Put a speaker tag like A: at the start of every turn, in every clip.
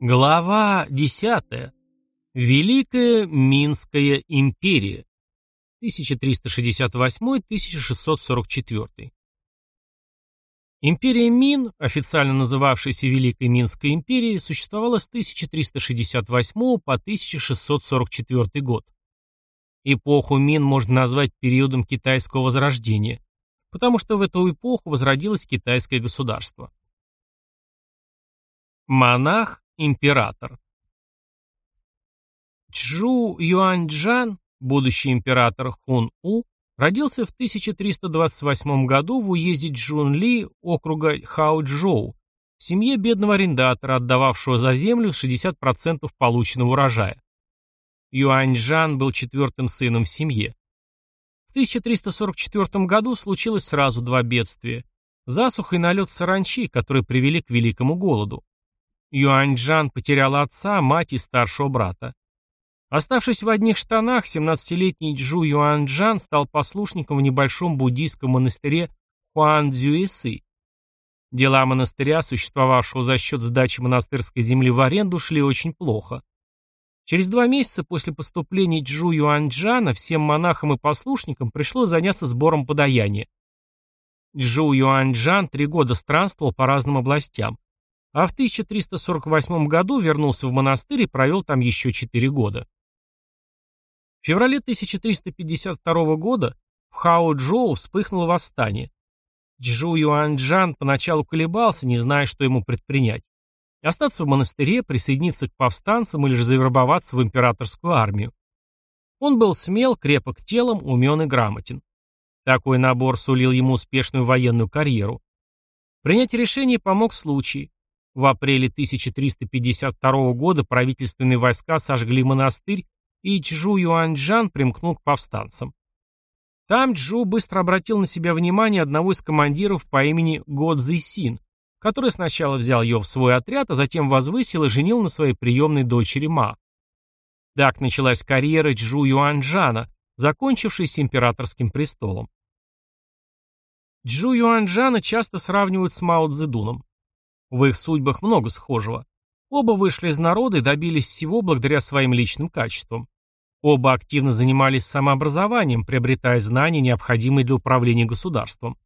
A: Глава 10. Великая Минская империя. 1368-1644. Империя Мин, официально называвшаяся Великой Минской империей, существовала с 1368 по 1644 год. Эпоху Мин можно назвать периодом китайского возрождения, потому что в эту эпоху возродилось китайское государство. Монах Император. Чжу Юаньчжан, будущий император Хун-У, родился в 1328 году в уезде Чжунли округа Хаочжоу, в семье бедного арендатора, отдававшего за землю 60% полученного урожая. Юаньчжан был четвертым сыном в семье. В 1344 году случилось сразу два бедствия – засуха и налет саранчи, которые привели к великому голоду. Юаньчжан потеряла отца, мать и старшего брата. Оставшись в одних штанах, 17-летний Джу Юаньчжан стал послушником в небольшом буддийском монастыре Хуанцзюэсы. Дела монастыря, существовавшего за счет сдачи монастырской земли в аренду, шли очень плохо. Через два месяца после поступления Джу Юаньчжана всем монахам и послушникам пришлось заняться сбором подаяния. Джу Юаньчжан три года странствовал по разным областям а в 1348 году вернулся в монастырь и провел там еще четыре года. В феврале 1352 года в Хао-Джоу вспыхнуло восстание. Джу Юаньчжан поначалу колебался, не зная, что ему предпринять. Остаться в монастыре, присоединиться к повстанцам или же завербоваться в императорскую армию. Он был смел, крепок телом, умен и грамотен. Такой набор сулил ему успешную военную карьеру. Принять решение помог случай. В апреле 1352 года правительственные войска сожгли монастырь, и Чжу Юаньчжан примкнул к повстанцам. Там Чжу быстро обратил на себя внимание одного из командиров по имени Го Цзисин, который сначала взял ее в свой отряд, а затем возвысил и женил на своей приемной дочери Ма. Так началась карьера Чжу Юаньчжана, закончившаяся императорским престолом. Чжу Юаньчжана часто сравнивают с Мао Цзэдуном. В их судьбах много схожего. Оба вышли из народа и добились всего благодаря своим личным качествам. Оба активно занимались самообразованием, приобретая знания, необходимые для управления государством.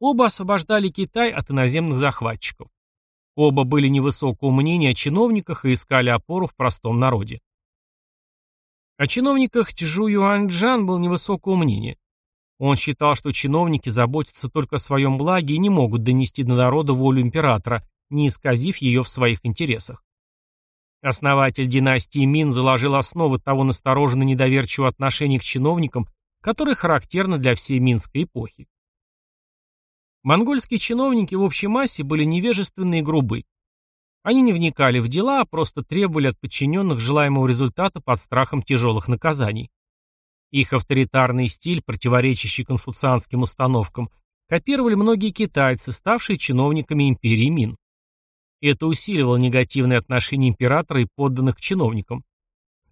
A: Оба освобождали Китай от иноземных захватчиков. Оба были невысокого мнения о чиновниках и искали опору в простом народе. О чиновниках Чжу Юаньчжан был невысокого мнения. Он считал, что чиновники заботятся только о своем благе и не могут донести до народа волю императора, не исказив ее в своих интересах. Основатель династии Мин заложил основы того настороженно недоверчивого отношения к чиновникам, которое характерно для всей Минской эпохи. Монгольские чиновники в общей массе были невежественны и грубы. Они не вникали в дела, а просто требовали от подчиненных желаемого результата под страхом тяжелых наказаний. Их авторитарный стиль, противоречащий конфуцианским установкам, копировали многие китайцы, ставшие чиновниками империи Мин. Это усиливало негативное отношение императора и подданных к чиновникам.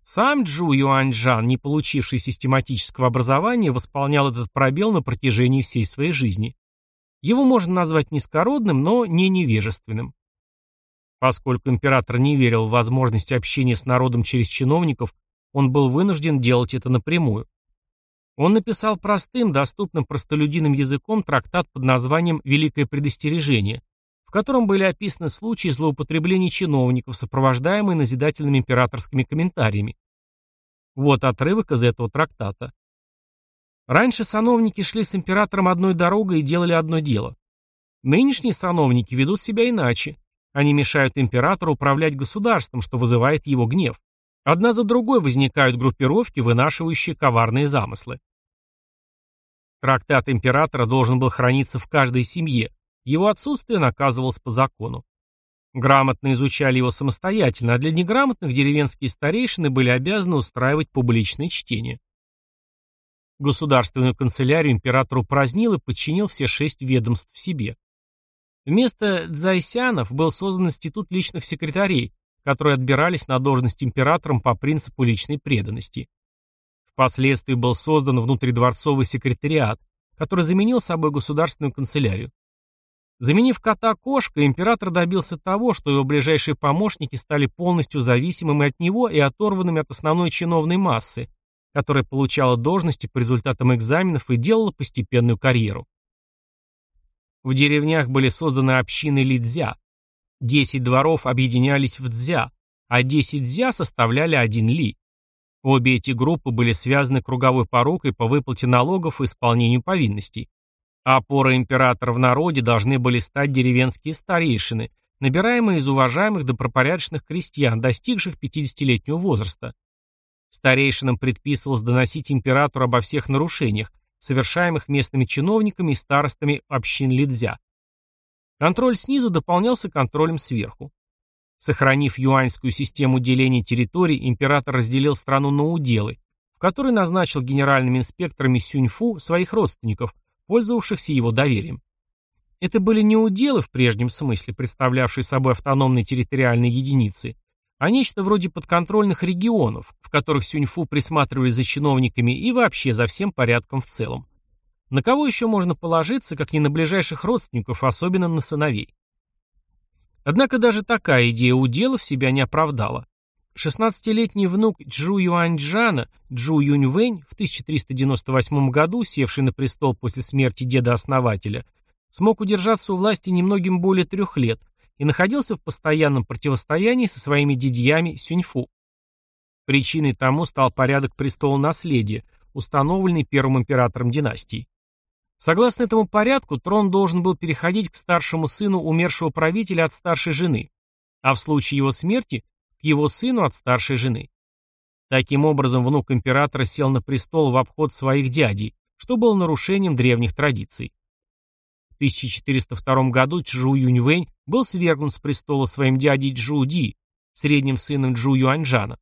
A: Сам Джу Юаньчжан, не получивший систематического образования, восполнял этот пробел на протяжении всей своей жизни. Его можно назвать низкородным, но не невежественным. Поскольку император не верил в возможность общения с народом через чиновников, он был вынужден делать это напрямую. Он написал простым, доступным простолюдиным языком трактат под названием «Великое предостережение», в котором были описаны случаи злоупотребления чиновников, сопровождаемые назидательными императорскими комментариями. Вот отрывок из этого трактата. Раньше сановники шли с императором одной дорогой и делали одно дело. Нынешние сановники ведут себя иначе. Они мешают императору управлять государством, что вызывает его гнев. Одна за другой возникают группировки, вынашивающие коварные замыслы. Трактат императора должен был храниться в каждой семье, его отсутствие наказывалось по закону. Грамотно изучали его самостоятельно, а для неграмотных деревенские старейшины были обязаны устраивать публичные чтения. Государственную канцелярию император упразднил и подчинил все шесть ведомств себе. Вместо дзайсянов был создан институт личных секретарей, которые отбирались на должность императором по принципу личной преданности. Впоследствии был создан внутридворцовый секретариат, который заменил собой государственную канцелярию. Заменив кота кошкой, император добился того, что его ближайшие помощники стали полностью зависимыми от него и оторванными от основной чиновной массы, которая получала должности по результатам экзаменов и делала постепенную карьеру. В деревнях были созданы общины лидзя. Десять дворов объединялись в дзя, а десять дзя составляли один ли. Обе эти группы были связаны круговой порукой по выплате налогов и исполнению повинностей. А опорой императора в народе должны были стать деревенские старейшины, набираемые из уважаемых добропорядочных крестьян, достигших 50-летнего возраста. Старейшинам предписывалось доносить императору обо всех нарушениях, совершаемых местными чиновниками и старостами общин Лидзя. Контроль снизу дополнялся контролем сверху. Сохранив юаньскую систему деления территорий, император разделил страну на уделы, в которые назначил генеральными инспекторами Сюньфу своих родственников, пользовавшихся его доверием. Это были не уделы в прежнем смысле, представлявшие собой автономные территориальные единицы, а нечто вроде подконтрольных регионов, в которых Сюньфу присматривали за чиновниками и вообще за всем порядком в целом. На кого еще можно положиться, как не на ближайших родственников, особенно на сыновей? Однако даже такая идея уделов себя не оправдала. 16-летний внук Джу Юаньчжана, Джу Юньвэнь, в 1398 году, севший на престол после смерти деда-основателя, смог удержаться у власти немногим более трех лет и находился в постоянном противостоянии со своими дядьями Сюньфу. Причиной тому стал порядок престола наследия, установленный первым императором династии. Согласно этому порядку, трон должен был переходить к старшему сыну умершего правителя от старшей жены, а в случае его смерти к его сыну от старшей жены. Таким образом, внук императора сел на престол в обход своих дядей, что было нарушением древних традиций. В 1402 году Чжу Юньвэнь был свергнут с престола своим дядей Чжу Ди, средним сыном Чжу Юаньжана.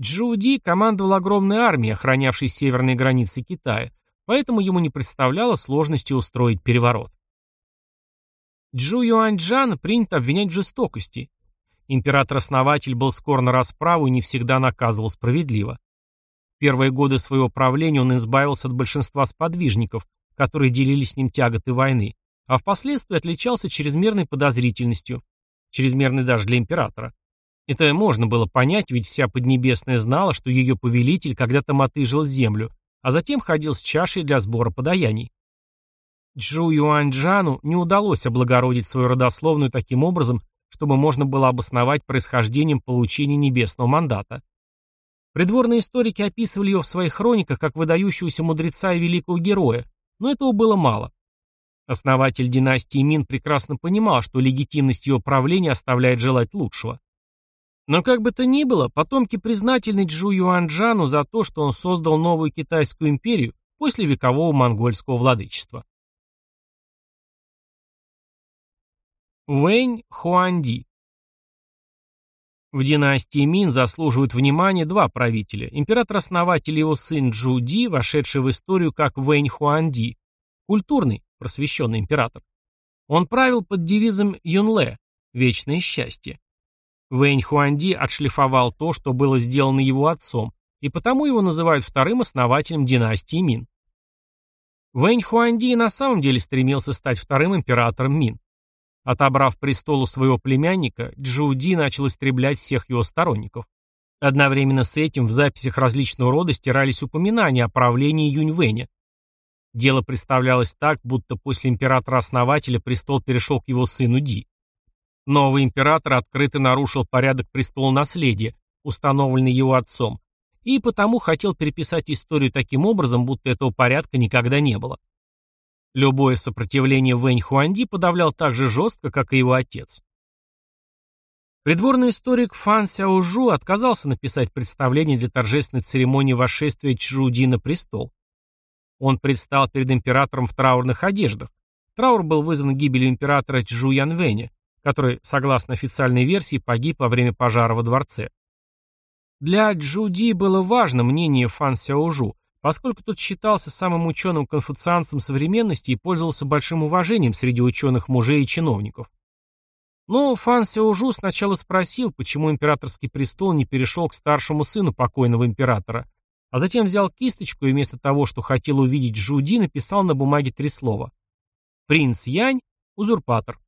A: Чжу Ди командовал огромной армией, охранявшей северные границы Китая, поэтому ему не представляло сложности устроить переворот. Джу Юаньчжана принято обвинять в жестокости, Император-основатель был скор на расправу и не всегда наказывал справедливо. В первые годы своего правления он избавился от большинства сподвижников, которые делили с ним тяготы войны, а впоследствии отличался чрезмерной подозрительностью, чрезмерной даже для императора. Это можно было понять, ведь вся Поднебесная знала, что ее повелитель когда-то мотыжил землю, а затем ходил с чашей для сбора подаяний. Джу Юаньчжану не удалось облагородить свою родословную таким образом, чтобы можно было обосновать происхождением получения небесного мандата. Придворные историки описывали его в своих хрониках как выдающегося мудреца и великого героя, но этого было мало. Основатель династии Мин прекрасно понимал, что легитимность его правления оставляет желать лучшего. Но как бы то ни было, потомки признательны Джу Юанджану за то, что он создал новую китайскую империю после векового монгольского владычества. Вэнь Хуанди В династии Мин заслуживают внимания два правителя. Император-основатель и его сын Джу Ди, вошедший в историю как Вэнь Хуанди, культурный, просвещенный император. Он правил под девизом Юнле – «Вечное счастье». Вэнь Хуанди отшлифовал то, что было сделано его отцом, и потому его называют вторым основателем династии Мин. Вэнь Хуанди на самом деле стремился стать вторым императором Мин. Отобрав престол у своего племянника, Джуди начал истреблять всех его сторонников. Одновременно с этим в записях различного рода стирались упоминания о правлении Юньвэня. Дело представлялось так, будто после императора-основателя престол перешел к его сыну Ди. Новый император открыто нарушил порядок престола наследия, установленный его отцом, и потому хотел переписать историю таким образом, будто этого порядка никогда не было. Любое сопротивление Вэнь Хуанди подавлял так же жестко, как и его отец. Придворный историк Фан Сяожу отказался написать представление для торжественной церемонии восшествия Чжуди на престол. Он предстал перед императором в траурных одеждах. Траур был вызван гибелью императора Чжу Янвэня, который, согласно официальной версии, погиб во время пожара во дворце. Для Джуди было важно мнение Фан Сяожу, поскольку тот считался самым ученым конфуцианцем современности и пользовался большим уважением среди ученых мужей и чиновников. Но Фан Сяожу сначала спросил, почему императорский престол не перешел к старшему сыну покойного императора, а затем взял кисточку и вместо того, что хотел увидеть Жуди, написал на бумаге три слова. «Принц Янь, узурпатор.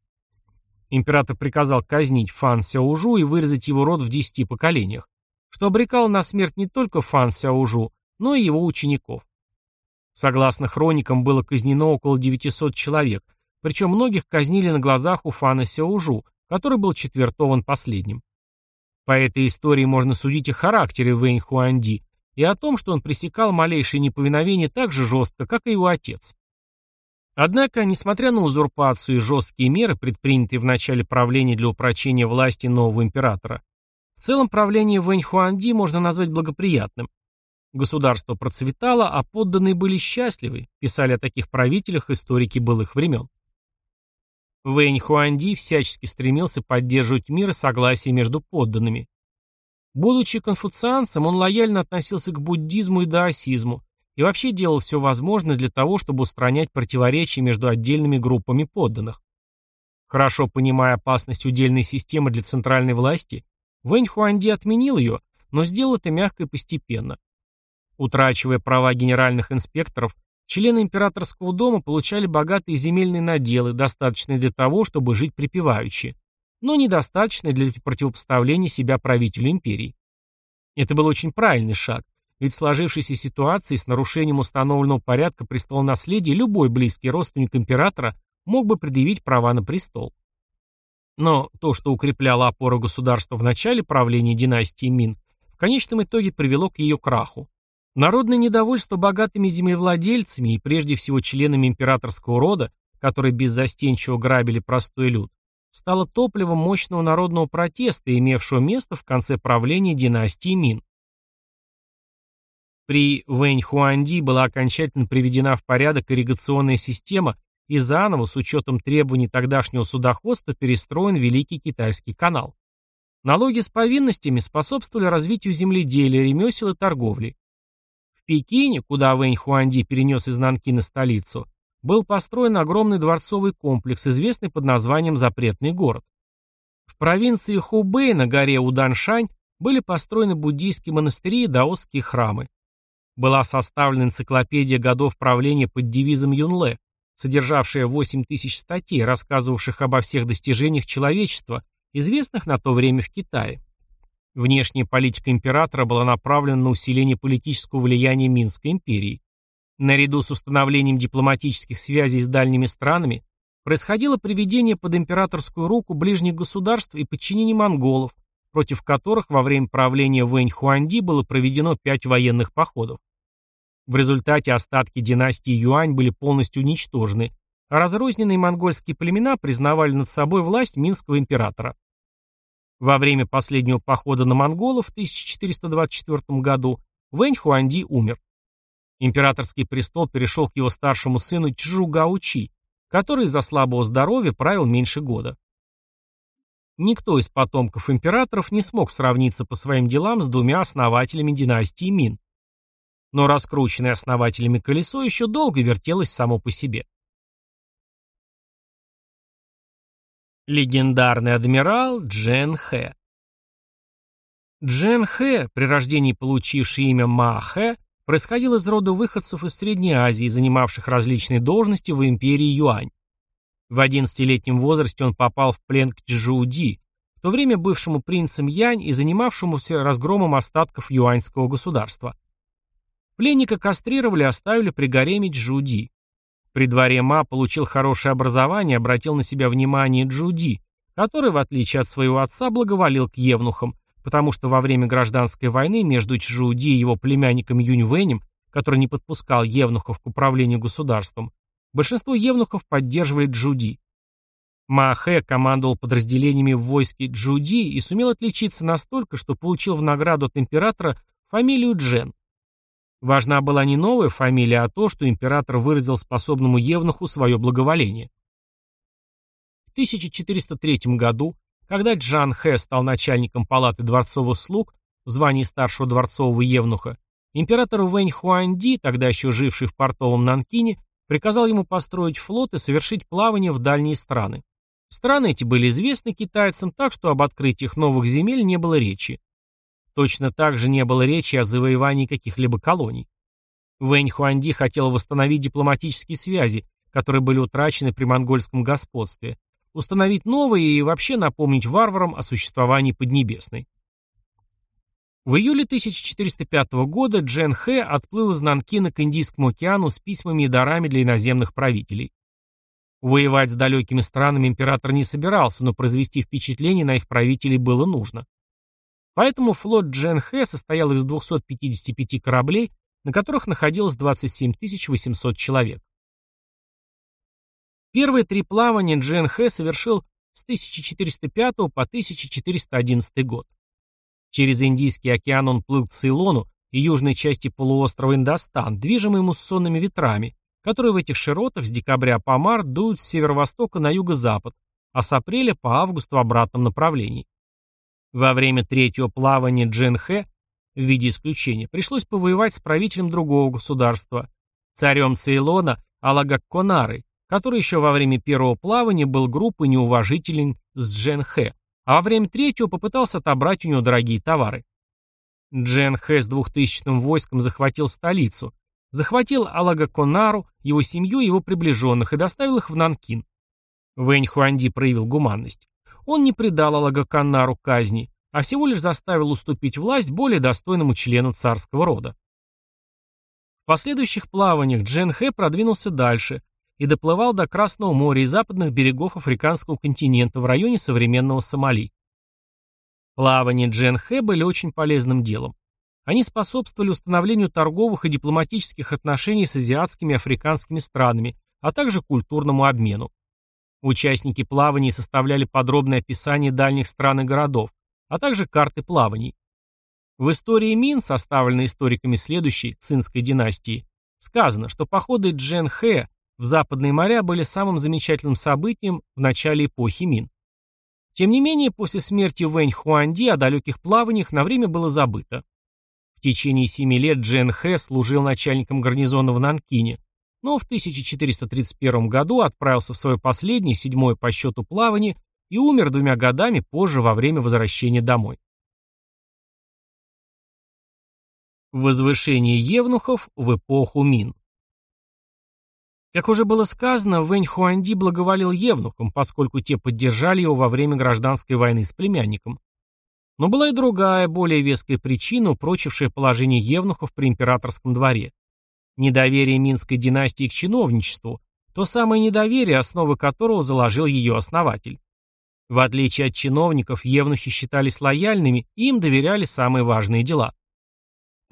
A: Император приказал казнить Фан Сяожу и вырезать его род в десяти поколениях, что обрекало на смерть не только Фан Сяожу, но и его учеников. Согласно хроникам, было казнено около 900 человек, причем многих казнили на глазах у Фана Сяожу, который был четвертован последним. По этой истории можно судить о характере Вэнь Хуанди и о том, что он пресекал малейшее неповиновение так же жестко, как и его отец. Однако, несмотря на узурпацию и жесткие меры, предпринятые в начале правления для упрочения власти нового императора, в целом правление Вэнь Хуанди можно назвать благоприятным. Государство процветало, а подданные были счастливы, писали о таких правителях историки былых времен. Вэнь Хуанди всячески стремился поддерживать мир и согласие между подданными. Будучи конфуцианцем, он лояльно относился к буддизму и даосизму и вообще делал все возможное для того, чтобы устранять противоречия между отдельными группами подданных. Хорошо понимая опасность удельной системы для центральной власти, Вэнь Хуанди отменил ее, но сделал это мягко и постепенно. Утрачивая права генеральных инспекторов, Члены императорского дома получали богатые земельные наделы, достаточные для того, чтобы жить припеваючи, но недостаточные для противопоставления себя правителю империи. Это был очень правильный шаг, ведь в сложившейся ситуации с нарушением установленного порядка престолонаследия любой близкий родственник императора мог бы предъявить права на престол. Но то, что укрепляло опору государства в начале правления династии Мин, в конечном итоге привело к ее краху. Народное недовольство богатыми землевладельцами и прежде всего членами императорского рода, которые беззастенчиво грабили простой люд, стало топливом мощного народного протеста, имевшего место в конце правления династии Мин. При Вэнь Хуанди была окончательно приведена в порядок ирригационная система и заново, с учетом требований тогдашнего судоходства, перестроен Великий Китайский канал. Налоги с повинностями способствовали развитию земледелия, ремесел и торговли. В Пекине, куда Вэнь Хуанди перенес из Нанкина столицу, был построен огромный дворцовый комплекс, известный под названием «Запретный город». В провинции Хубэй на горе Уданшань были построены буддийские монастыри и даосские храмы. Была составлена энциклопедия годов правления под девизом Юнле, содержавшая 8 тысяч статей, рассказывавших обо всех достижениях человечества, известных на то время в Китае. Внешняя политика императора была направлена на усиление политического влияния Минской империи. Наряду с установлением дипломатических связей с дальними странами происходило приведение под императорскую руку ближних государств и подчинение монголов, против которых во время правления Вэнь Хуанди было проведено пять военных походов. В результате остатки династии Юань были полностью уничтожены, а разрозненные монгольские племена признавали над собой власть минского императора. Во время последнего похода на монголов в 1424 году Вэнь Хуанди умер. Императорский престол перешел к его старшему сыну Чжу Гаучи, который из-за слабого здоровья правил меньше года. Никто из потомков императоров не смог сравниться по своим делам с двумя основателями династии Мин. Но раскрученное основателями колесо еще долго вертелось само по себе. Легендарный адмирал Джен Хэ. Джен Хэ, при рождении получивший имя Ма Хэ, происходил из рода выходцев из Средней Азии, занимавших различные должности в империи Юань. В 11-летнем возрасте он попал в плен к Чжуди, в то время бывшему принцем Янь и занимавшемуся разгромом остатков юаньского государства. Пленника кастрировали оставили при гареме Чжуди. При дворе Ма получил хорошее образование обратил на себя внимание Джуди, который, в отличие от своего отца, благоволил к евнухам, потому что во время гражданской войны между Чжуди и его племянником Юньвэнем, который не подпускал евнухов к управлению государством, большинство евнухов поддерживали Джуди. Махэ командовал подразделениями в войске Джуди и сумел отличиться настолько, что получил в награду от императора фамилию Джен. Важна была не новая фамилия, а то, что император выразил способному евнуху свое благоволение. В 1403 году, когда Джан Хэ стал начальником палаты дворцовых слуг в звании старшего дворцового евнуха, император Вэнь Хуанди, тогда еще живший в портовом Нанкине, приказал ему построить флот и совершить плавание в дальние страны. Страны эти были известны китайцам, так что об открытии их новых земель не было речи. Точно так же не было речи о завоевании каких-либо колоний. Вэнь Хуанди хотел восстановить дипломатические связи, которые были утрачены при монгольском господстве, установить новые и вообще напомнить варварам о существовании Поднебесной. В июле 1405 года Джен Хэ отплыл из Нанкина к Индийскому океану с письмами и дарами для иноземных правителей. Воевать с далекими странами император не собирался, но произвести впечатление на их правителей было нужно. Поэтому флот Джен Хэ состоял из 255 кораблей, на которых находилось 27 800 человек. Первые три плавания Джен Хэ совершил с 1405 по 1411 год. Через Индийский океан он плыл к Цейлону и южной части полуострова Индостан, движимый муссонными ветрами, которые в этих широтах с декабря по март дуют с северо-востока на юго-запад, а с апреля по август в обратном направлении. Во время третьего плавания Джен-Хэ, в виде исключения, пришлось повоевать с правителем другого государства, царем Цейлона Алагакконары, который еще во время первого плавания был группой неуважителен с Джен-Хэ, а во время третьего попытался отобрать у него дорогие товары. Джен Хэ с двухтысячным войском захватил столицу, захватил Алагаконару, его семью и его приближенных и доставил их в Нанкин. Вэнь Хуанди проявил гуманность. Он не предал Алагаконару казни, а всего лишь заставил уступить власть более достойному члену царского рода. В последующих плаваниях Джен Хэ продвинулся дальше, и доплывал до Красного моря и западных берегов африканского континента в районе современного Сомали. Плавания Джен Хэ были очень полезным делом. Они способствовали установлению торговых и дипломатических отношений с азиатскими и африканскими странами, а также культурному обмену. Участники плаваний составляли подробное описание дальних стран и городов, а также карты плаваний. В истории Мин, составленной историками следующей, Цинской династии, сказано, что походы Джен Хэ в западные моря были самым замечательным событием в начале эпохи Мин. Тем не менее, после смерти Вэнь Хуанди о далеких плаваниях на время было забыто. В течение семи лет Джен Хэ служил начальником гарнизона в Нанкине, но в 1431 году отправился в свое последнее, седьмое по счету плавание и умер двумя годами позже во время возвращения домой. Возвышение евнухов в эпоху Мин как уже было сказано, Вэнь Хуанди благоволил евнухам, поскольку те поддержали его во время гражданской войны с племянником. Но была и другая, более веская причина, упрочившая положение евнухов при императорском дворе. Недоверие Минской династии к чиновничеству, то самое недоверие, основы которого заложил ее основатель. В отличие от чиновников, евнухи считались лояльными и им доверяли самые важные дела.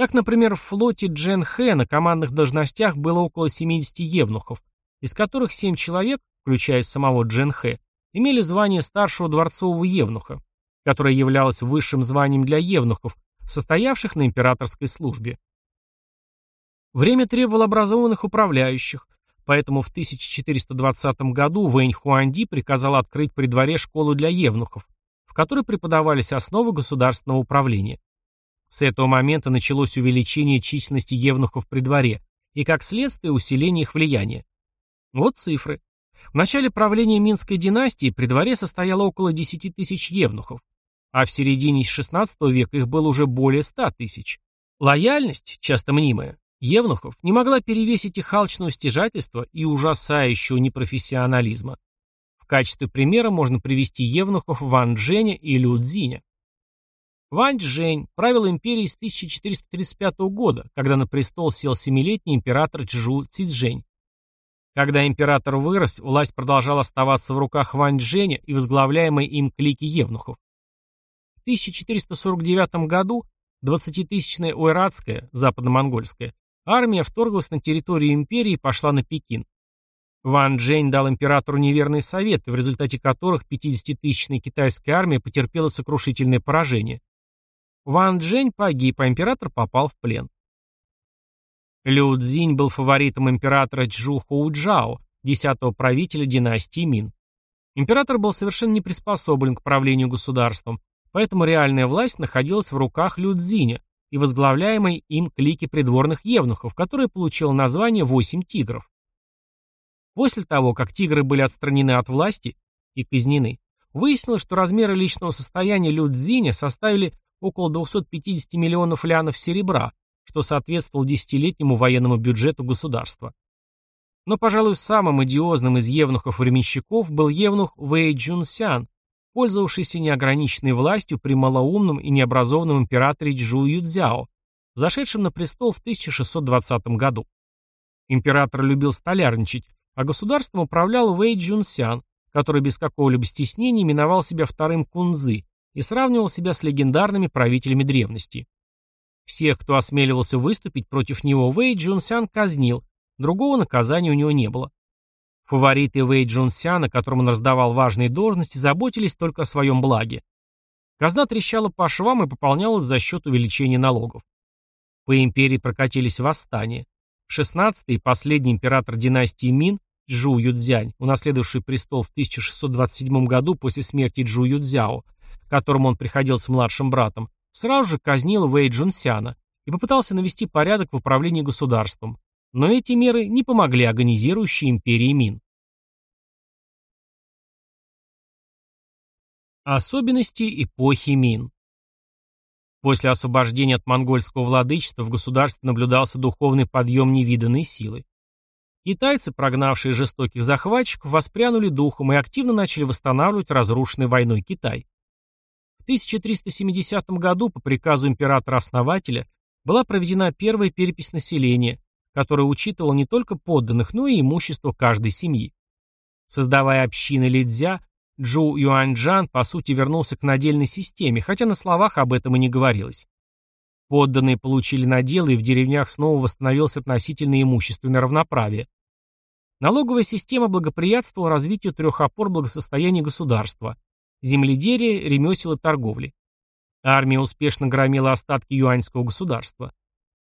A: Так, например, в флоте Джен Хэ на командных должностях было около 70 евнухов, из которых 7 человек, включая самого Джен Хэ, имели звание старшего дворцового евнуха, которое являлось высшим званием для евнухов, состоявших на императорской службе. Время требовало образованных управляющих, поэтому в 1420 году Вэнь Хуанди приказал открыть при дворе школу для евнухов, в которой преподавались основы государственного управления. С этого момента началось увеличение численности евнухов при дворе и, как следствие, усиление их влияния. Вот цифры. В начале правления Минской династии при дворе состояло около 10 тысяч евнухов, а в середине XVI века их было уже более 100 тысяч. Лояльность, часто мнимая, евнухов не могла перевесить их алчного стяжательства и ужасающего непрофессионализма. В качестве примера можно привести евнухов Ван Дженя и Лю Цзиня. Вань Чжэнь правил империей с 1435 года, когда на престол сел семилетний император Чжу Цзиньчжэнь. Когда император вырос, власть продолжала оставаться в руках Вань Чжэня и возглавляемой им клики евнухов. В 1449 году 20-тысячная ойратская, западно-монгольская, армия вторглась на территорию империи и пошла на Пекин. Ван Джейн дал императору неверные советы, в результате которых 50-тысячная китайская армия потерпела сокрушительное поражение. Ван Джень погиб, а император попал в плен. Лю Цзинь был фаворитом императора Чжу Хоуджао, десятого правителя династии Мин. Император был совершенно не приспособлен к правлению государством, поэтому реальная власть находилась в руках Лю Цзиня и возглавляемой им клики придворных евнухов, которая получила название «Восемь тигров». После того, как тигры были отстранены от власти и казнены, выяснилось, что размеры личного состояния Лю Цзиня составили около 250 миллионов лянов серебра, что соответствовало десятилетнему военному бюджету государства. Но, пожалуй, самым идиозным из евнухов-временщиков был евнух Вэй Джун Сян, пользовавшийся неограниченной властью при малоумном и необразованном императоре Джу Юцзяо, зашедшем на престол в 1620 году. Император любил столярничать, а государством управлял Вэй Джун Сян, который без какого-либо стеснения именовал себя вторым кунзы и сравнивал себя с легендарными правителями древности. Всех, кто осмеливался выступить против него, Вэй Джунсян казнил, другого наказания у него не было. Фавориты Вэй Джунсяна, которым он раздавал важные должности, заботились только о своем благе. Казна трещала по швам и пополнялась за счет увеличения налогов. По империи прокатились восстания. 16-й и последний император династии Мин, Джу Юцзянь, унаследовавший престол в 1627 году после смерти Джу Юцзяо, которому он приходился младшим братом, сразу же казнил Вэй Джунсяна и попытался навести порядок в управлении государством. Но эти меры не помогли агонизирующей империи Мин. Особенности эпохи Мин После освобождения от монгольского владычества в государстве наблюдался духовный подъем невиданной силы. Китайцы, прогнавшие жестоких захватчиков, воспрянули духом и активно начали восстанавливать разрушенный войной Китай. В 1370 году по приказу императора-основателя была проведена первая перепись населения, которая учитывала не только подданных, но и имущество каждой семьи. Создавая общины Лидзя, Джу Юаньджан по сути вернулся к надельной системе, хотя на словах об этом и не говорилось. Подданные получили наделы, и в деревнях снова восстановилось относительное имущественное равноправие. Налоговая система благоприятствовала развитию трех опор благосостояния государства – земледелия, ремесел и торговли. Армия успешно громила остатки юаньского государства.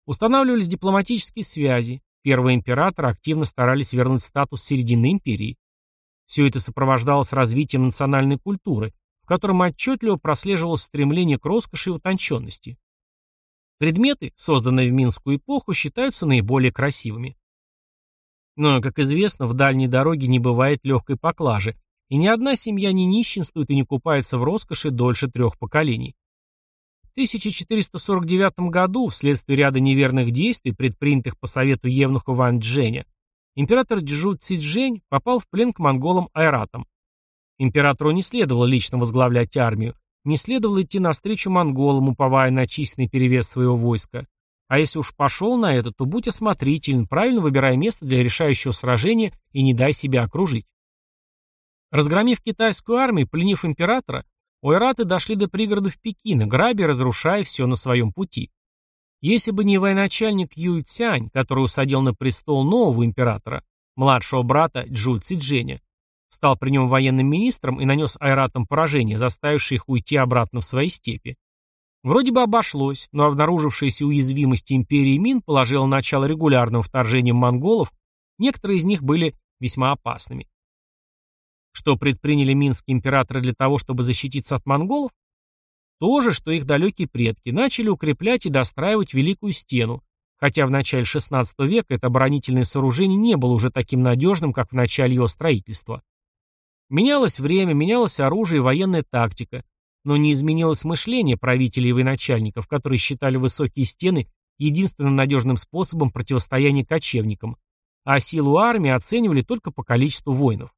A: Устанавливались дипломатические связи. Первые императоры активно старались вернуть статус середины империи. Все это сопровождалось развитием национальной культуры, в котором отчетливо прослеживалось стремление к роскоши и утонченности. Предметы, созданные в Минскую эпоху, считаются наиболее красивыми. Но, как известно, в дальней дороге не бывает легкой поклажи, и ни одна семья не нищенствует и не купается в роскоши дольше трех поколений. В 1449 году, вследствие ряда неверных действий, предпринятых по совету Евнуха Ван Дженя, император Джу Цзиньжэнь попал в плен к монголам-айратам. Императору не следовало лично возглавлять армию, не следовало идти навстречу монголам, уповая на численный перевес своего войска. А если уж пошел на это, то будь осмотрителен, правильно выбирая место для решающего сражения и не дай себя окружить. Разгромив китайскую армию, пленив императора, ойраты дошли до пригородов Пекина, грабя и разрушая все на своем пути. Если бы не военачальник Юй Цянь, который усадил на престол нового императора, младшего брата Джу Цзэджэня, стал при нем военным министром и нанес айратам поражение, заставившее их уйти обратно в свои степи. Вроде бы обошлось, но обнаружившаяся уязвимость империи Мин положила начало регулярным вторжениям монголов, некоторые из них были весьма опасными. Что предприняли минские императоры для того, чтобы защититься от монголов? То же, что их далекие предки, начали укреплять и достраивать Великую Стену, хотя в начале XVI века это оборонительное сооружение не было уже таким надежным, как в начале его строительства. Менялось время, менялось оружие и военная тактика, но не изменилось мышление правителей и военачальников, которые считали высокие стены единственным надежным способом противостояния кочевникам, а силу армии оценивали только по количеству воинов.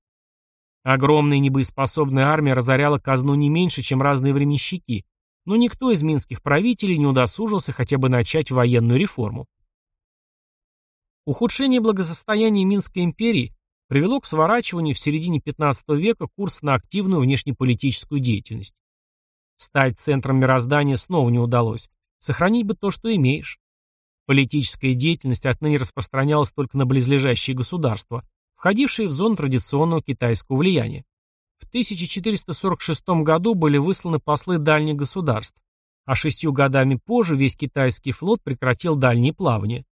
A: Огромная небоеспособная армия разоряла казну не меньше, чем разные временщики, но никто из минских правителей не удосужился хотя бы начать военную реформу. Ухудшение благосостояния Минской империи привело к сворачиванию в середине 15 века курса на активную внешнеполитическую деятельность. Стать центром мироздания снова не удалось. Сохранить бы то, что имеешь. Политическая деятельность отныне распространялась только на близлежащие государства, входившие в зону традиционного китайского влияния. В 1446 году были высланы послы дальних государств, а шестью годами позже весь китайский флот прекратил дальние плавания.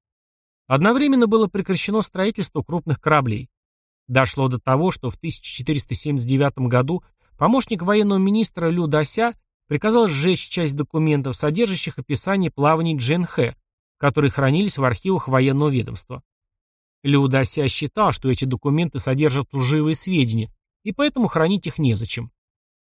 A: Одновременно было прекращено строительство крупных кораблей. Дошло до того, что в 1479 году помощник военного министра Лю Дася приказал сжечь часть документов, содержащих описание плаваний Дженхэ, которые хранились в архивах военного ведомства. Лю считал, что эти документы содержат лживые сведения, и поэтому хранить их незачем.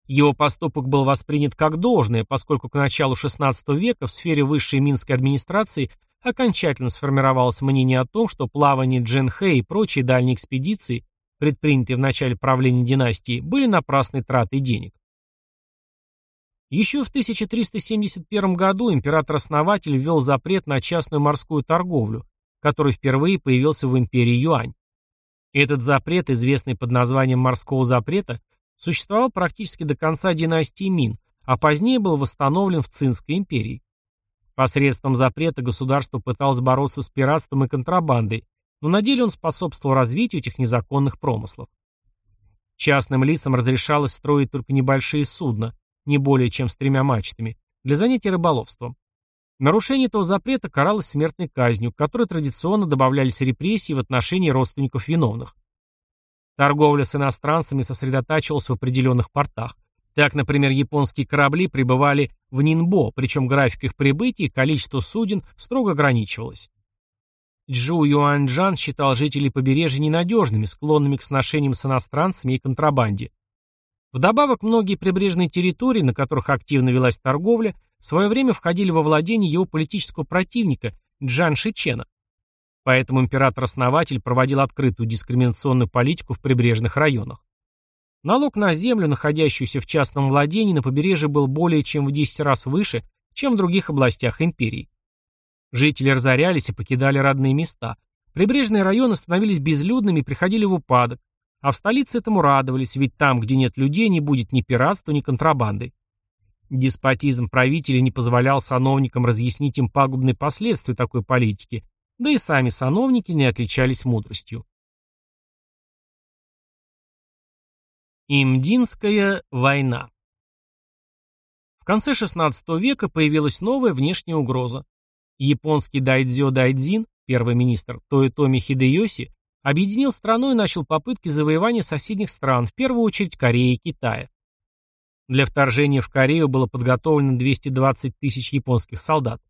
A: Его поступок был воспринят как должное, поскольку к началу XVI века в сфере высшей минской администрации окончательно сформировалось мнение о том, что плавание Джен Хэ и прочие дальние экспедиции, предпринятые в начале правления династии, были напрасной тратой денег. Еще в 1371 году император-основатель ввел запрет на частную морскую торговлю, который впервые появился в империи Юань. Этот запрет, известный под названием морского запрета, существовал практически до конца династии Мин, а позднее был восстановлен в Цинской империи. Посредством запрета государство пыталось бороться с пиратством и контрабандой, но на деле он способствовал развитию этих незаконных промыслов. Частным лицам разрешалось строить только небольшие судна, не более чем с тремя мачтами, для занятий рыболовством. Нарушение этого запрета каралось смертной казнью, к которой традиционно добавлялись репрессии в отношении родственников виновных. Торговля с иностранцами сосредотачивалась в определенных портах. Так, например, японские корабли прибывали в Нинбо, причем график их прибытия и количество суден строго ограничивалось. Джу Юаньджан считал жителей побережья ненадежными, склонными к сношениям с иностранцами и контрабанде. Вдобавок, многие прибрежные территории, на которых активно велась торговля, в свое время входили во владение его политического противника Джан Шичена. Поэтому император-основатель проводил открытую дискриминационную политику в прибрежных районах. Налог на землю, находящуюся в частном владении на побережье, был более чем в 10 раз выше, чем в других областях империи. Жители разорялись и покидали родные места. Прибрежные районы становились безлюдными и приходили в упадок, а в столице этому радовались, ведь там, где нет людей, не будет ни пиратства, ни контрабанды. Деспотизм правителей не позволял сановникам разъяснить им пагубные последствия такой политики, да и сами сановники не отличались мудростью. Имдинская война В конце XVI века появилась новая внешняя угроза. Японский дайдзё Дайдзин, первый министр Тоётоми Хидеёси, объединил страну и начал попытки завоевания соседних стран, в первую очередь Кореи и Китая. Для вторжения в Корею было подготовлено 220 тысяч японских солдат.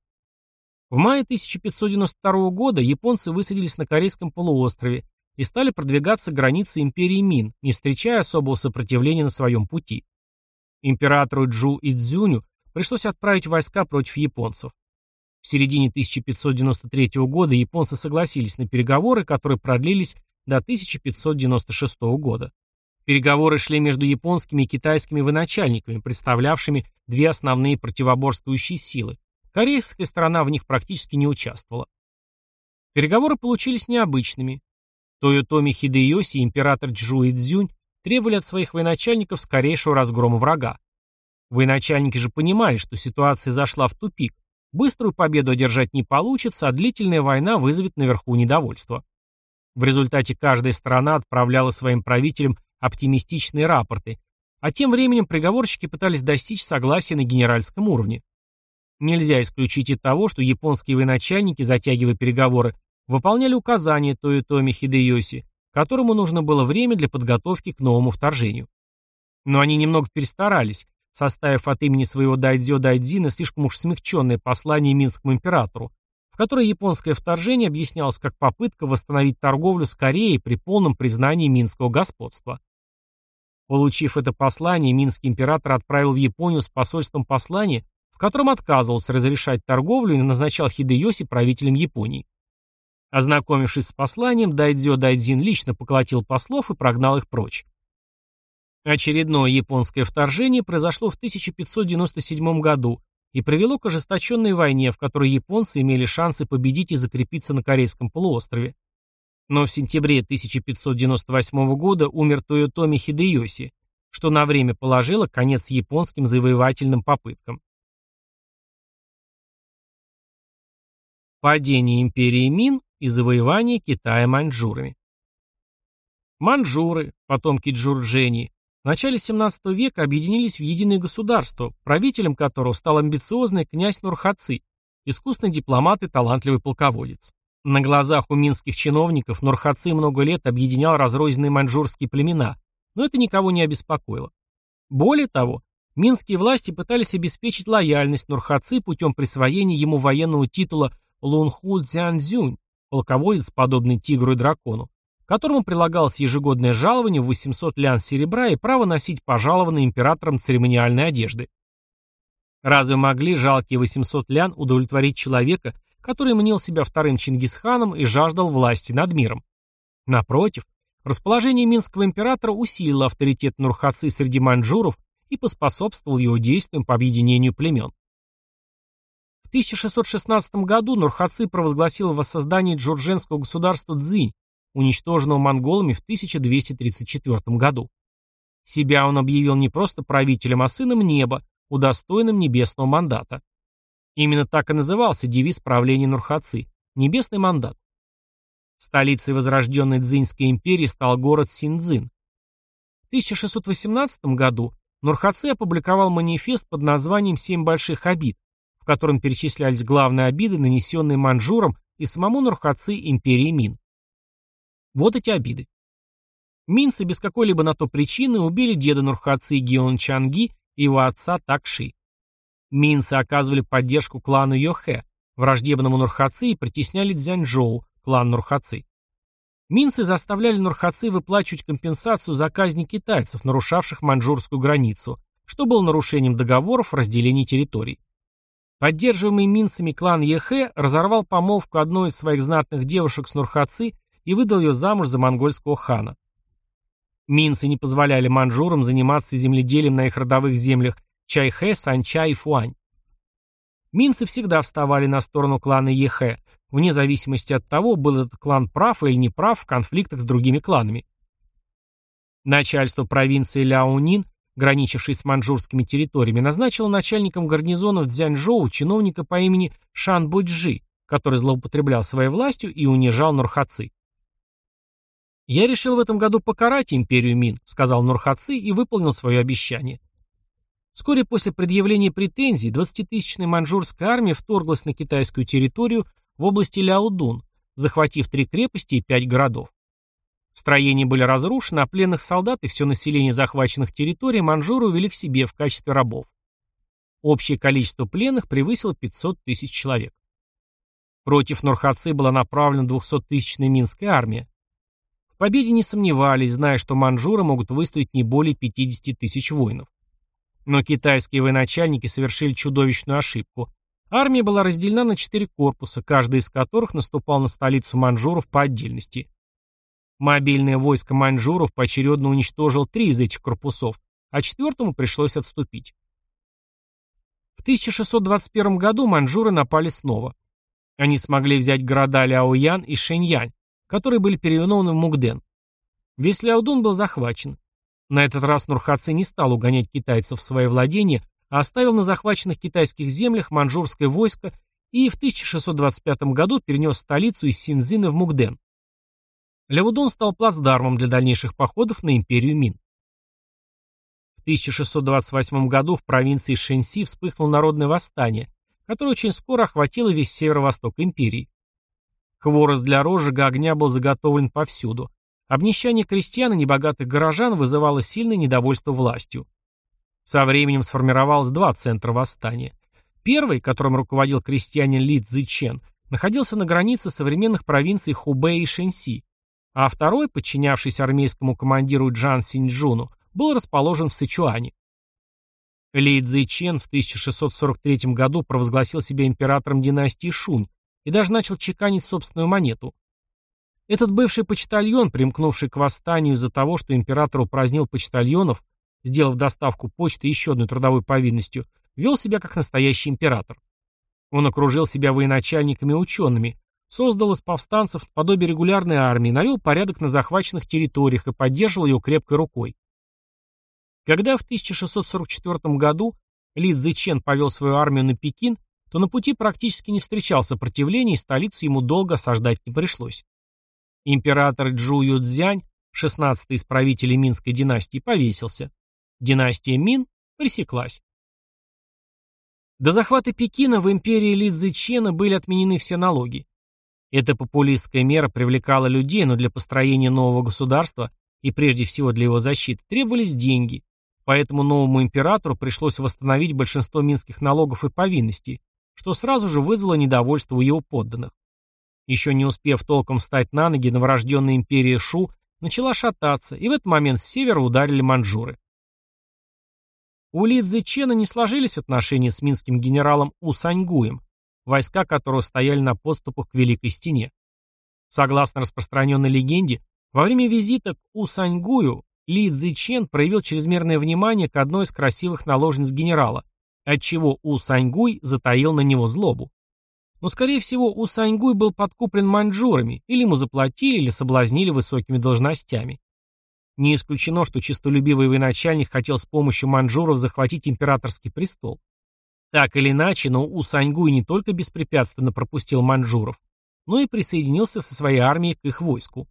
A: В мае 1592 года японцы высадились на Корейском полуострове и стали продвигаться к границе империи Мин, не встречая особого сопротивления на своем пути. Императору Джу Идзюню пришлось отправить войска против японцев. В середине 1593 года японцы согласились на переговоры, которые продлились до 1596 года. Переговоры шли между японскими и китайскими военачальниками, представлявшими две основные противоборствующие силы. Корейская сторона в них практически не участвовала. Переговоры получились необычными. Тойотоми Хидеоси и император Джу Идзюнь требовали от своих военачальников скорейшего разгрома врага. Военачальники же понимали, что ситуация зашла в тупик. Быструю победу одержать не получится, а длительная война вызовет наверху недовольство. В результате каждая сторона отправляла своим правителям оптимистичные рапорты, а тем временем приговорщики пытались достичь согласия на генеральском уровне. Нельзя исключить и того, что японские военачальники, затягивая переговоры, выполняли указания Тойотоми Хидеоси, которому нужно было время для подготовки к новому вторжению. Но они немного перестарались, составив от имени своего дайдзё дайдзина слишком уж смягченное послание Минскому императору, в которое японское вторжение объяснялось как попытка восстановить торговлю с Кореей при полном признании минского господства. Получив это послание, Минский император отправил в Японию с посольством послание, в котором отказывался разрешать торговлю и назначал Хидеоси правителем Японии. Ознакомившись с посланием, Дайдзё Дайдзин лично поколотил послов и прогнал их прочь. Очередное японское вторжение произошло в 1597 году и привело к ожесточенной войне, в которой японцы имели шансы победить и закрепиться на Корейском полуострове. Но в сентябре 1598 года умер Тойотоми Хидеоси, что на время положило конец японским завоевательным попыткам. Падение империи Мин и завоевание Китая маньчжурами. Маньчжуры, потомки Джурджени, в начале 17 века объединились в единое государство, правителем которого стал амбициозный князь Нурхаци, искусный дипломат и талантливый полководец. На глазах у минских чиновников Нурхаци много лет объединял разрозненные маньчжурские племена, но это никого не обеспокоило. Более того, минские власти пытались обеспечить лояльность Нурхаци путем присвоения ему военного титула Лунху Цзянцзюнь, полководец, подобный тигру и дракону, которому прилагалось ежегодное жалование в 800 лян серебра и право носить пожалованные императором церемониальной одежды. Разве могли жалкие 800 лян удовлетворить человека, который мнил себя вторым Чингисханом и жаждал власти над миром. Напротив, расположение Минского императора усилило авторитет Нурхаци среди маньчжуров и поспособствовал его действиям по объединению племен. В 1616 году Нурхаци провозгласил воссоздание джурженского государства Цзинь, уничтоженного монголами в 1234 году. Себя он объявил не просто правителем, а сыном неба, удостоенным небесного мандата. Именно так и назывался девиз правления Нурхаци – «Небесный мандат». Столицей возрожденной Цзиньской империи стал город Синьцзин. В 1618 году Нурхаци опубликовал манифест под названием «Семь больших обид», в котором перечислялись главные обиды, нанесенные маньчжурам и самому Нурхаци империи Мин. Вот эти обиды. Минцы без какой-либо на то причины убили деда Нурхаци Геон Чанги и его отца Такши. Минцы оказывали поддержку клану Йохэ, враждебному Нурхаци и притесняли Цзяньчжоу, клан Нурхаци. Минцы заставляли Нурхаци выплачивать компенсацию за казни китайцев, нарушавших маньчжурскую границу, что было нарушением договоров о разделении территорий. Поддерживаемый минцами клан Ехэ разорвал помолвку одной из своих знатных девушек с Нурхаци и выдал ее замуж за монгольского хана. Минцы не позволяли манжурам заниматься земледелием на их родовых землях Чайхэ, Санча и Фуань. Минцы всегда вставали на сторону клана Ехэ, вне зависимости от того, был этот клан прав или не прав в конфликтах с другими кланами. Начальство провинции Ляонин, граничившей с маньчжурскими территориями, назначило начальником гарнизона в Цзяньчжоу чиновника по имени Шан Боджи, который злоупотреблял своей властью и унижал Нурхаци. «Я решил в этом году покарать империю Мин», — сказал Нурхаци и выполнил свое обещание. Вскоре после предъявления претензий 20-тысячная маньчжурская армия вторглась на китайскую территорию в области Ляодун, захватив три крепости и пять городов. Строения были разрушены, а пленных солдат и все население захваченных территорий маньчжуры увели к себе в качестве рабов. Общее количество пленных превысило 500 тысяч человек. Против Нурхаци была направлена 200-тысячная Минская армия, победе не сомневались, зная, что манжуры могут выставить не более 50 тысяч воинов. Но китайские военачальники совершили чудовищную ошибку. Армия была разделена на четыре корпуса, каждый из которых наступал на столицу манжуров по отдельности. Мобильное войско маньчжуров поочередно уничтожило три из этих корпусов, а четвертому пришлось отступить. В 1621 году маньчжуры напали снова. Они смогли взять города Ляоян и Шэньянь, которые были переименованы в Мугден. Весь Ляодун был захвачен. На этот раз Нурхаци не стал угонять китайцев в свои владения, а оставил на захваченных китайских землях маньчжурское войско и в 1625 году перенес столицу из Синзина в Мугден. Ляодун стал плацдармом для дальнейших походов на империю Мин. В 1628 году в провинции Шэньси вспыхнуло народное восстание, которое очень скоро охватило весь северо-восток империи. Хворост для розжига огня был заготовлен повсюду. Обнищание крестьян и небогатых горожан вызывало сильное недовольство властью. Со временем сформировалось два центра восстания. Первый, которым руководил крестьянин Ли Цзичен, находился на границе современных провинций Хубэй и Шэньси, а второй, подчинявшийся армейскому командиру Джан Синьчжуну, был расположен в Сычуане. Ли Цзичен в 1643 году провозгласил себя императором династии Шунь и даже начал чеканить собственную монету. Этот бывший почтальон, примкнувший к восстанию из-за того, что император упразднил почтальонов, сделав доставку почты еще одной трудовой повинностью, вел себя как настоящий император. Он окружил себя военачальниками и учеными, создал из повстанцев подобие регулярной армии, навел порядок на захваченных территориях и поддерживал ее крепкой рукой. Когда в 1644 году Ли Цзэчен повел свою армию на Пекин, то на пути практически не встречал сопротивления, и столицу ему долго осаждать не пришлось. Император Джу Юцзянь, 16-й из правителей Минской династии, повесился. Династия Мин пресеклась. До захвата Пекина в империи Ли Цзэчена были отменены все налоги. Эта популистская мера привлекала людей, но для построения нового государства и прежде всего для его защиты требовались деньги, поэтому новому императору пришлось восстановить большинство минских налогов и повинностей, что сразу же вызвало недовольство у его подданных. Еще не успев толком встать на ноги, новорожденная империя Шу начала шататься, и в этот момент с севера ударили маньчжуры. У Ли Цзэчена не сложились отношения с минским генералом У Саньгуем, войска которого стояли на подступах к Великой Стене. Согласно распространенной легенде, во время визита к Усаньгую Ли Цзичен проявил чрезмерное внимание к одной из красивых наложниц генерала, отчего Усаньгуй затаил на него злобу. Но, скорее всего, Усаньгуй был подкуплен маньчжурами, или ему заплатили, или соблазнили высокими должностями. Не исключено, что честолюбивый военачальник хотел с помощью маньчжуров захватить императорский престол. Так или иначе, но Усаньгуй не только беспрепятственно пропустил маньчжуров, но и присоединился со своей армией к их войску.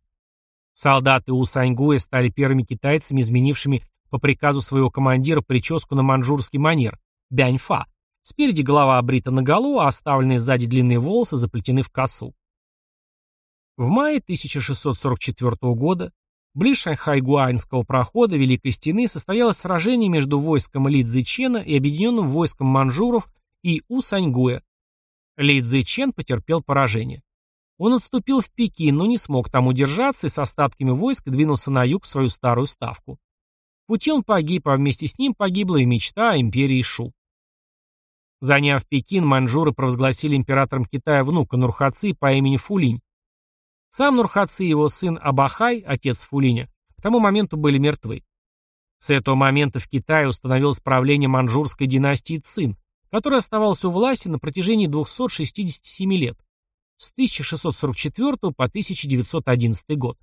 A: Солдаты Усаньгуя стали первыми китайцами, изменившими по приказу своего командира прическу на маньчжурский манер – бяньфа. Спереди голова обрита на голову, а оставленные сзади длинные волосы заплетены в косу. В мае 1644 года близ Шанхайгуанского прохода Великой Стены состоялось сражение между войском Ли Цзичена и объединенным войском манжуров и Усаньгуя. Ли Цзичен потерпел поражение. Он отступил в Пекин, но не смог там удержаться и с остатками войск двинулся на юг в свою старую ставку. В пути он погиб, а вместе с ним погибла и мечта империи Шу. Заняв Пекин, маньчжуры провозгласили императором Китая внука Нурхаци по имени Фулинь. Сам Нурхаци и его сын Абахай, отец Фулиня, к тому моменту были мертвы. С этого момента в Китае установилось правление маньчжурской династии Цин, которая оставалась у власти на протяжении 267 лет с 1644 по 1911 год.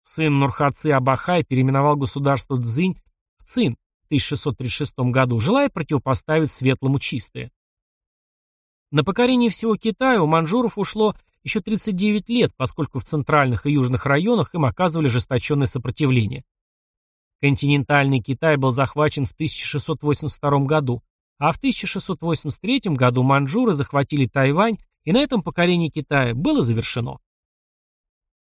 A: Сын Нурхаци Абахай переименовал государство Цзинь в Цин 1636 году, желая противопоставить светлому чистое. На покорение всего Китая у манжуров ушло еще 39 лет, поскольку в центральных и южных районах им оказывали жесточенное сопротивление. Континентальный Китай был захвачен в 1682 году, а в 1683 году манжуры захватили Тайвань и на этом покорение Китая было завершено.